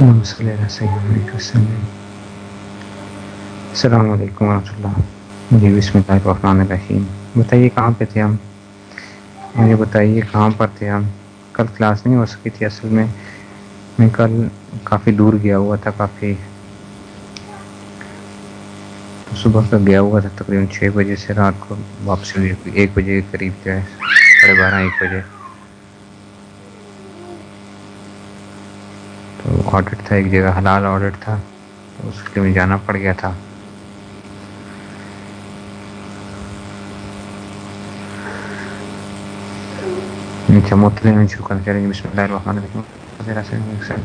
اللهم صل على سيدنا وسلم السلام علیکم ورحمۃ اللہ۔ جی بسم اللہ الرحمن الرحیم۔ بتائیے کہاں پہ تھے ہم؟ مجھے بتائیے کہاں پر تھے ہم؟ کل کلاس نہیں ہو سکی تھی اصل میں۔ میں کل کافی دور گیا ہوا تھا، کافی صبح کا گیا ہوا تھا، تقریباً چھ بجے سے رات کو واپسی ہوئی، ایک بجے کے قریب جو ہے، ساڑھے بارہ، ایک بجے تو آڈٹ تھا، ایک جگہ حلال آڈٹ تھا تو اس کے لیے جانا پڑ گیا تھا۔ اچھا میں شروع کرنا چاہیں بسم اللہ الرحمن الرحیم۔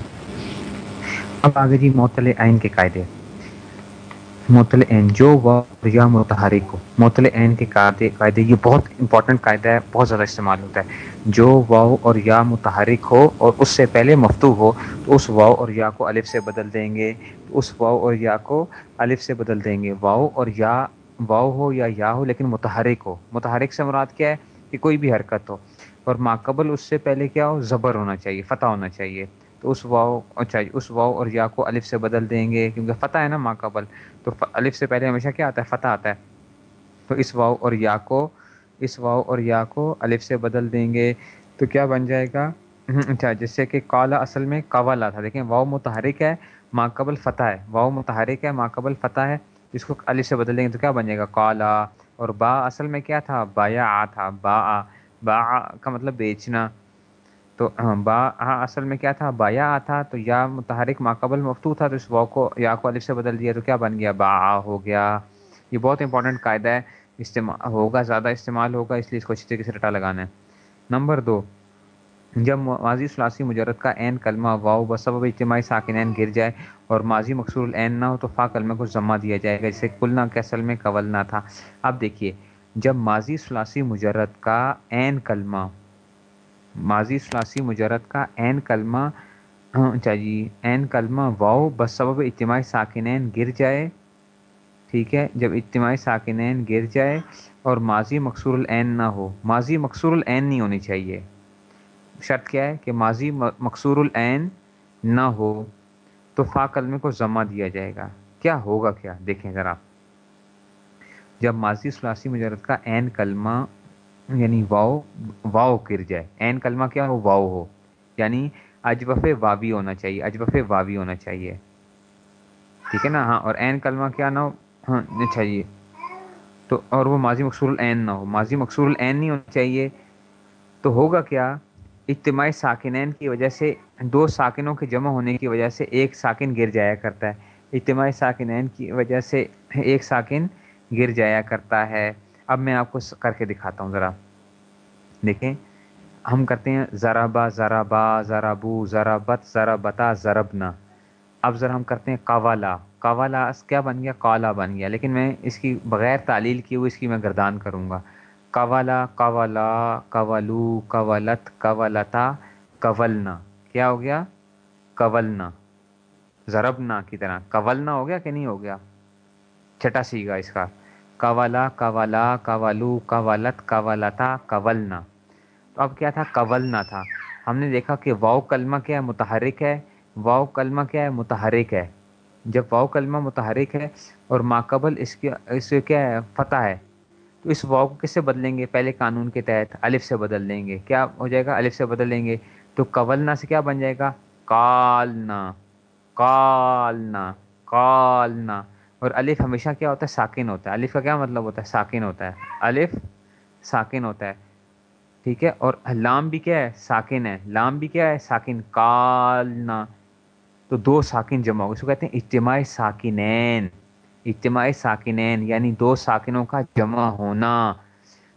اب آگے جی معطل عین کے قاعدے۔ معطل عین جو و یا متحرک ہو۔ معطل عین کے قاعدے قاعدے، یہ بہت امپورٹنٹ قاعدہ ہے، بہت زیادہ استعمال ہوتا ہے۔ جو واؤ اور یا متحرک ہو اور اس سے پہلے مفتو ہو، تو اس واؤ اور یا کو الف سے بدل دیں گے۔ اس واؤ اور یا کو الف سے بدل دیں گے۔ واؤ اور یا واؤ ہو یا یا ہو، لیکن متحرک ہو۔ متحرک سے مراد کیا ہے؟ کہ کوئی بھی حرکت ہو۔ اور ماقبل اس سے پہلے کیا ہو؟ زبر ہونا چاہیے، فتح ہونا چاہیے۔ تو اس واؤ اچھا جی، اس واؤ اور یا کو الف سے بدل دیں گے، کیونکہ فتح ہے نا ماقبل۔ تو الف سے پہلے ہمیشہ کیا آتا ہے؟ فتح آتا ہے۔ تو اس واؤ اور یا کو، اس واؤ اور یا کو الف سے بدل دیں گے۔ تو کیا بن جائے گا؟ اچھا جس سے کہ کالا اصل میں قوالا تھا دیکھیں، واؤ متحرک ہے، ماقبل فتح ہے۔ واؤ متحرک ہے، ماقبل فتح ہے، اس کو الف سے بدل دیں گے تو کیا بن جائے گا؟ کالا۔ اور با اصل میں کیا تھا؟ بایا آ تھا، با آ، با کا مطلب بیچنا۔ تو با اصل میں کیا تھا؟ بایا تھا، تو یا متحرک ماقبل مفتو تھا، تو اس واؤ کو یا کو الف سے بدل دیا تو کیا بن گیا؟ با ہو گیا۔ یہ بہت امپورٹنٹ قاعدہ ہے استعمال ہوگا، زیادہ استعمال ہوگا، اس لیے اس کو اچھی طریقے سے رٹا لگانا ہے۔ نمبر دو، جب ماضی سلاسی مجرد کا عین کلمہ واؤ بسبب اجتماعی ساکنین گر جائے اور ماضی مقصور العین نہ ہو، تو فا کلمہ کو ضمہ دیا جائے گا، جسے کلنا کیسل میں قول نہ تھا۔ اب دیکھیے، جب ماضی سلاسی مجرد کا عین کلمہ ماضی سلاسی مجرد کا عین کلمہ ہاں، اچھا جی، چاہیے عین کلمہ واؤ بسبب اجتماعی ساکنین گر جائے، ٹھیک ہے، جب اجتماعی ساکنین گر جائے اور ماضی مقصور العین نہ ہو۔ ماضی مقصور العین نہیں ہونی چاہیے۔ شرط کیا ہے کہ ماضی مقصور العین نہ ہو تو فا کلمے کو ضمہ دیا جائے گا۔ کیا ہوگا کیا؟ دیکھیں ذرا۔ جب ماضی سلاسی مجرد کا عین کلمہ یعنی واؤ واؤ گر جائے۔ عین کلمہ کیا ہو؟ واؤ ہو۔ یعنی اجوف واوی ہونا چاہیے اجوف واوی ہونا چاہیے۔ ٹھیک ہے نا؟ ہاں اور عین کلمہ کیا نہ ہو؟ ہاں چاہیے۔ تو، اور وہ ماضی مقصور العین نہ ہو۔ ماضی مقصور العین نہیں ہونا چاہیے۔ تو ہوگا کیا؟ اجتماعی ساکنین کی وجہ سے، دو ساکنوں کے جمع ہونے کی وجہ سے ایک ساکن گر جایا کرتا ہے۔ اجتماعی ساکنین کی وجہ سے ایک ساکن گر جایا کرتا ہے۔ اب میں آپ کو کر کے دکھاتا ہوں ذرا۔ دیکھیں، ہم کرتے ہیں ذرا با ذرا با ذرا بو ذرا بت ذرا بتا ضربنا اب ذرا ہم کرتے ہیں قوالا قوالا کیا بن گیا؟ کالا بن گیا۔ لیکن میں اس کی بغیر تعلیل کی ہوئی اس کی میں گردان کروں گا۔ قوالا قوالا قولو قولت قولتا قولنا کیا ہو گیا؟ قولنا ضربنا کی طرح۔ قولنا ہو گیا کہ نہیں ہو گیا؟ چھٹا سی گا اس کا۔ قولا قولا قولو قولت قولتا قولنا تو اب کیا تھا؟ قولنا تھا۔ ہم نے دیکھا کہ واؤ کلمہ کیا ہے؟ متحرک ہے۔ واؤ کلمہ کیا ہے؟ متحرک ہے۔ جب واؤ کلمہ متحرک ہے اور ماقبل اس کے، اس سے کیا ہے؟ فتح ہے۔ تو اس واؤ کو کس سے بدلیں گے؟ پہلے قانون کے تحت الف سے بدل دیں گے۔ کیا ہو جائے گا؟ الف سے بدل دیں گے۔ تو قولنا سے کیا بن جائے گا؟ کالنا۔ کالنا۔ کالنا۔ اور الف ہمیشہ کیا ہوتا ہے؟ ساکن ہوتا ہے۔ الف کا کیا مطلب ہوتا ہے؟ ساکن ہوتا ہے۔ الف ساکن ہوتا ہے۔ ٹھیک ہے؟ اور لام بھی کیا ہے؟ ساکن ہے۔ لام بھی کیا ہے؟ ساکن۔ کالنا تو دو ساکن جمع ہو اس کو کہتے ہیں اجتماعی ساکنین۔ اجتماعی ساکنین یعنی دو ساکنوں کا جمع ہونا۔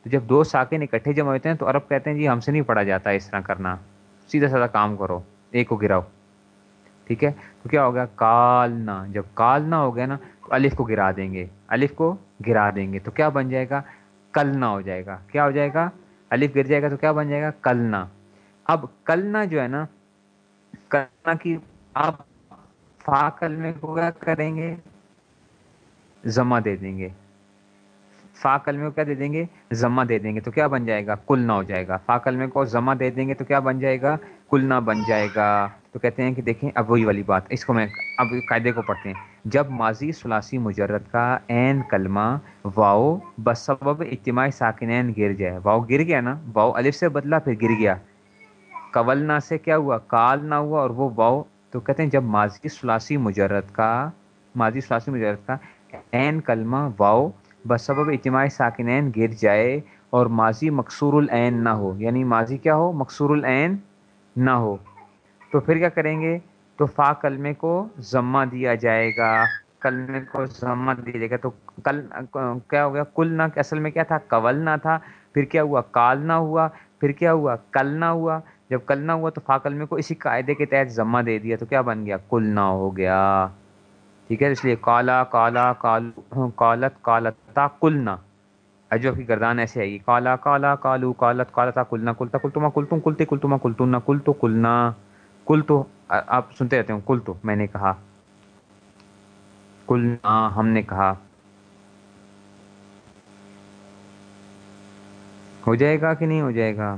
تو جب دو ساکن اکٹھے جمع ہوتے ہیں تو عرب کہتے ہیں جی ہم سے نہیں پڑھا جاتا اس طرح کرنا۔ سیدھا سادہ کام کرو۔ ایک کو گراؤ۔ ٹھیک ہے؟ تو کیا ہو گیا؟ کالنا جب کالنا ہو گیا نا الف کو گرا دیں گے، الف کو گرا دیں گے، تو کیا بن جائے گا؟ کلنا ہو جائے گا۔ کیا ہو جائے گا؟ الف گر جائے گا تو کیا بن جائے گا؟ کلنا۔ اب کلنا جو ہے نا، کلنا کی آپ فا کلمے کو کیا کریں گے، زما دے دیں گے۔ فا کلمے کو کیا دے دیں گے؟ ضمہ دے دیں گے۔ تو کیا بن جائے گا؟ کل نہ ہو جائے گا۔ فا کلمے کو ضمہ دے دیں گے تو کیا بن جائے گا؟ کل نہ بن جائے گا۔ تو کہتے ہیں کہ دیکھیں، اب وہی والی بات۔ اس کو میں اب قاعدے کو پڑھتے ہیں۔ جب ماضی ثلاثی مجرد کا عین کلمہ واؤ بسبب اجتماعی ساکنین گر جائے۔ واؤ گر گیا نا؟ واؤ الف سے بدلا پھر گر گیا۔ قولنا سے کیا ہوا؟ کال نہ ہوا اور وہ واؤ تو کہتے ہیں جب ماضی ثلاثی مجرد کا، ماضی ثلاثی مجرد کا عین کلمہ واؤ بسبب اجتماعی ساکنین گر جائے اور ماضی مقصور العین نہ ہو۔ یعنی ماضی کیا ہو؟ مقصور العین نہ ہو۔ تو پھر کیا کریں گے؟ تو فا کلمے کو ضمہ دیا جائے گا۔ کلمے کو ضمہ دیا جائے گا۔ تو کل کیا ہو گیا؟ کل نہ، اصل میں کیا تھا؟ قول نہ تھا۔ پھر کیا ہوا؟ کال نہ ہوا۔ پھر کیا ہوا؟ کل نہ ہوا۔ جب کل نہ ہوا تو فا کلمے کو اسی قاعدے کے تحت ضمہ دے دیا تو کیا بن گیا؟ کل نہ ہو گیا۔ ٹھیک ہے؟ اس لیے کالا کالا، کال، کالت، کالتا کلنا اجو کی گردان ایسے آئے گی کالا کالا، کالو، کالت، کالتا کلنا کلتا کلتما کلتم کلتے کلتما کلتن کل تو کلنا کل تو آپ سنتے رہتے ہوں، کل تو میں نے کہا۔ کلنا ہم نے کہا۔ ہو جائے گا کہ نہیں ہو جائے گا؟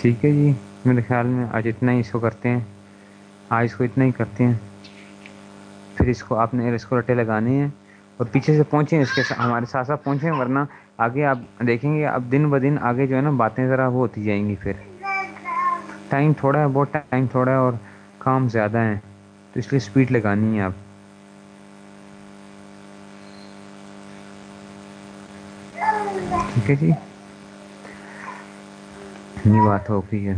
ٹھیک ہے جی میرے خیال میں آج اتنا ہی اس کو کرتے ہیں۔ آج اس کو اتنا ہی کرتے ہیں۔ پھر اس کو آپ نے اس کو رٹے لگانے ہیں۔ اور پیچھے سے پہنچیں، اس کے ہمارے ساتھ ساتھ پہنچیں، ورنہ آگے آپ دیکھیں گے، اب دن ب دن آگے جو ہے نا باتیں ذرا وہ ہوتی جائیں گی پھر۔ ٹائم تھوڑا ہے، بہت ٹائم تھوڑا ہے اور کام زیادہ ہیں، تو اس لیے اسپیڈ لگانی ہے آپ ٹھیک ہے جی؟ یہ بات ہو گئی ہے۔